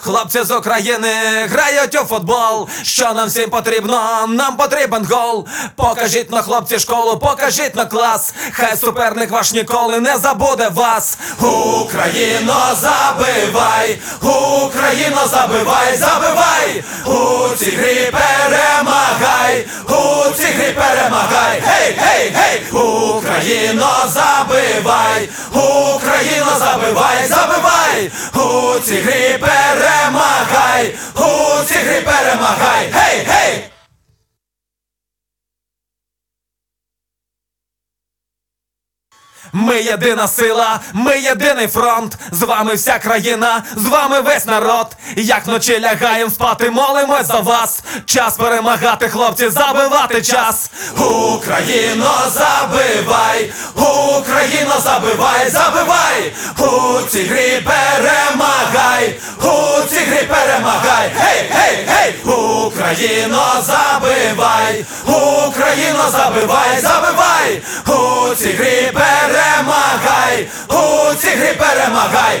Хлопці з України грають у футбол. Що нам всім потрібно? Нам потрібен гол. Покажіть на хлопці школу, покажіть на клас. Хай суперник ваш ніколи не забуде вас. Україно, забивай! Україно, забивай, забивай! У цій грі перемагай! У цій грі перемагай! Гей, гей, гей! Україно, забивай! Україно, забивай, забивай! У цій грі перемагай! У цій грі перемагай! Гей, гей! Ми єдина сила, ми єдиний фронт. З вами вся країна, з вами весь народ. Як вночі лягаєм спати, молимось за вас. Час перемагати, хлопці, забивати час. Україно, забивай! Україно, забивай, забивай! У цій грі перемагай! У цій грі перемагай! Гей, гей, гей! Україно, забивай! Україно, забивай, забивай! У цій грі перемагай! У цій грі перемагай!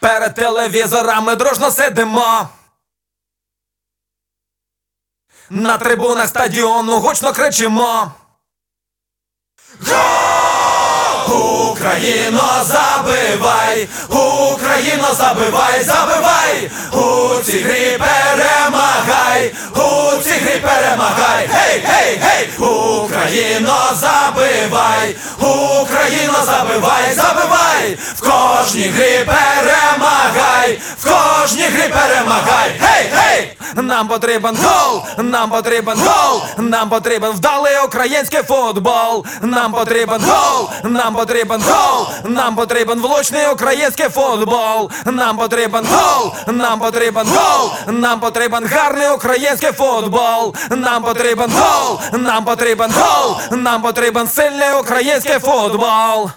Перед телевізорами дружно сидимо. На трибунах стадіону гучно кричимо. Україно, забивай! Україно, забивай, забивай! У цій грі перемагай! У цій грі перемагай! Гей, гей, гей! Україно, забивай! Україно, забивай, забивай! В кожній грі перемагай! В кожній грі перемагай! Гей, гей! Нам потрібен гол! Нам потрібен гол! Нам потрібен вдалий український футбол! Нам потрібен гол! Нам потрібен гол! Нам потрібен влучний український футбол! Нам потрібен гол! Нам потрібен гол! Нам потрібен гарний український футбол! Нам потрібен гол! Нам потрібен гол! Нам потрібен сильний український футбол!